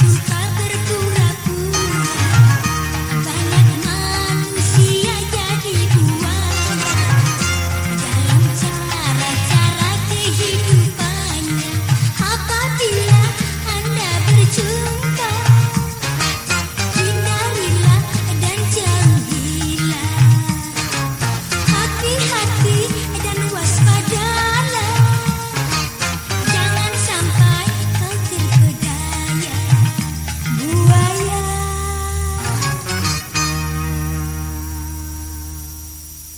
Santa